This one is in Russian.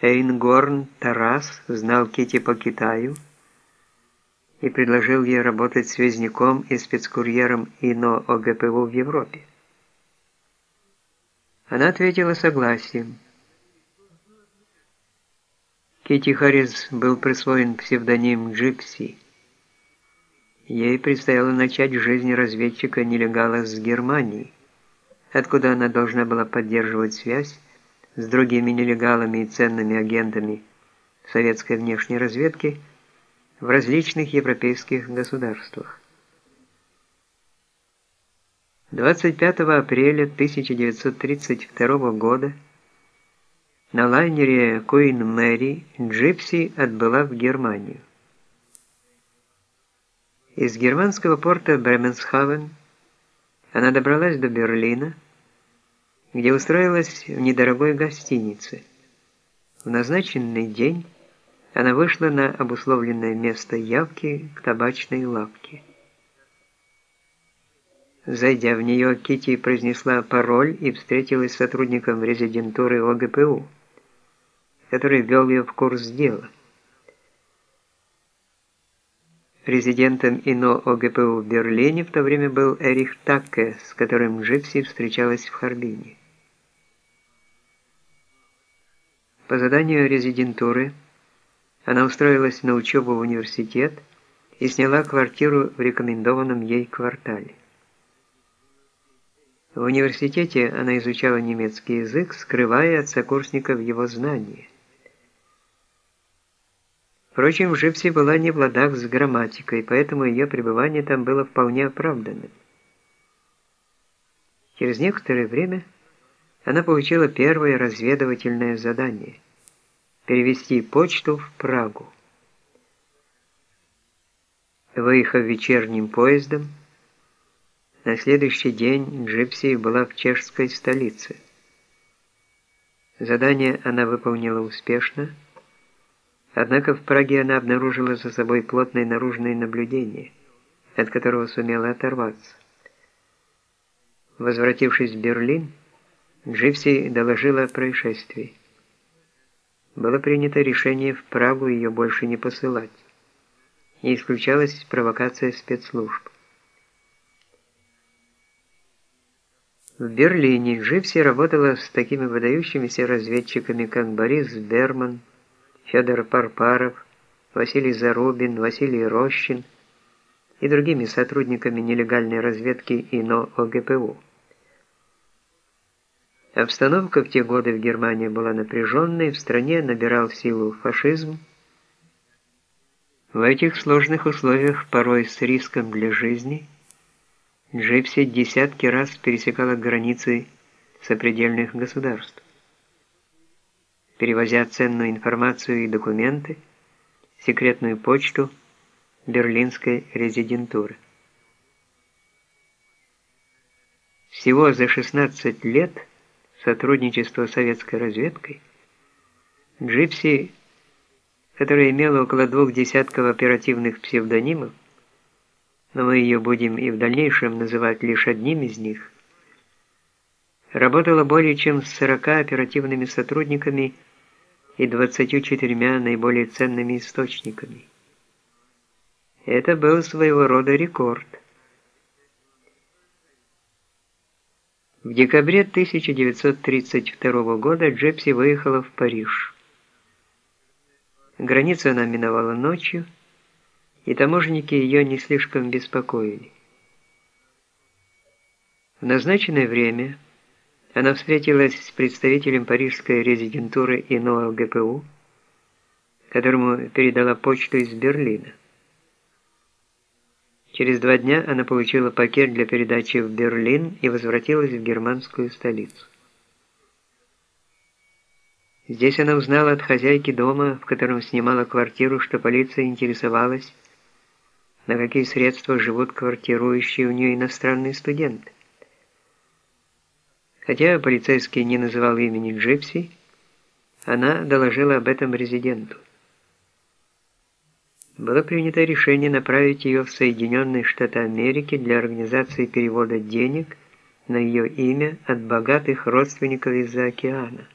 Эйнгорн Тарас знал Кити по Китаю и предложил ей работать связником и спецкурьером ИНО ОГПУ в Европе. Она ответила согласием. Кити Харрис был присвоен псевдоним Джипси. Ей предстояло начать жизнь разведчика-нелегала с Германией, откуда она должна была поддерживать связь с другими нелегалами и ценными агентами советской внешней разведки в различных европейских государствах. 25 апреля 1932 года на лайнере Queen Mary Джипси отбыла в Германию. Из германского порта Бременсхавен она добралась до Берлина, где устроилась в недорогой гостинице. В назначенный день она вышла на обусловленное место явки к табачной лавке. Зайдя в нее, Кити произнесла пароль и встретилась с сотрудником резидентуры ОГПУ, который ввел ее в курс дела. Президентом ИНО ОГПУ в Берлине в то время был Эрих Такке, с которым Джипси встречалась в Харбине. По заданию резидентуры она устроилась на учебу в университет и сняла квартиру в рекомендованном ей квартале. В университете она изучала немецкий язык, скрывая от сокурсников его знания. Впрочем, Живси была не в ладах с грамматикой, поэтому ее пребывание там было вполне оправданным. Через некоторое время она получила первое разведывательное задание – перевести почту в Прагу. Выехав вечерним поездом, на следующий день Джипси была в чешской столице. Задание она выполнила успешно, Однако в Праге она обнаружила за собой плотное наружное наблюдение, от которого сумела оторваться. Возвратившись в Берлин, Дживси доложила о происшествии. Было принято решение в Прагу ее больше не посылать. Не исключалась провокация спецслужб. В Берлине Дживси работала с такими выдающимися разведчиками, как Борис Берман, Федор Парпаров, Василий Зарубин, Василий Рощин и другими сотрудниками нелегальной разведки ИНО ОГПУ. Обстановка в те годы в Германии была напряженной, в стране набирал силу фашизм. В этих сложных условиях, порой с риском для жизни, Джипси десятки раз пересекала границы сопредельных государств перевозя ценную информацию и документы, секретную почту берлинской резидентуры. Всего за 16 лет сотрудничества с советской разведкой Джипси, которая имела около двух десятков оперативных псевдонимов, но мы ее будем и в дальнейшем называть лишь одним из них, работала более чем с 40 оперативными сотрудниками и 24 наиболее ценными источниками. Это был своего рода рекорд. В декабре 1932 года Джепси выехала в Париж. Границу она миновала ночью, и таможенники ее не слишком беспокоили. В назначенное время она встретилась с представителем парижской резидентуры ИНО ГПУ, которому передала почту из Берлина. Через два дня она получила пакет для передачи в Берлин и возвратилась в германскую столицу. Здесь она узнала от хозяйки дома, в котором снимала квартиру, что полиция интересовалась, на какие средства живут квартирующие у нее иностранные студенты. Хотя полицейский не называл имени Джипси, она доложила об этом резиденту. Было принято решение направить ее в Соединенные Штаты Америки для организации перевода денег на ее имя от богатых родственников из-за океана.